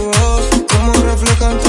Oh, oh, oh. ojos, cómo reflejan tu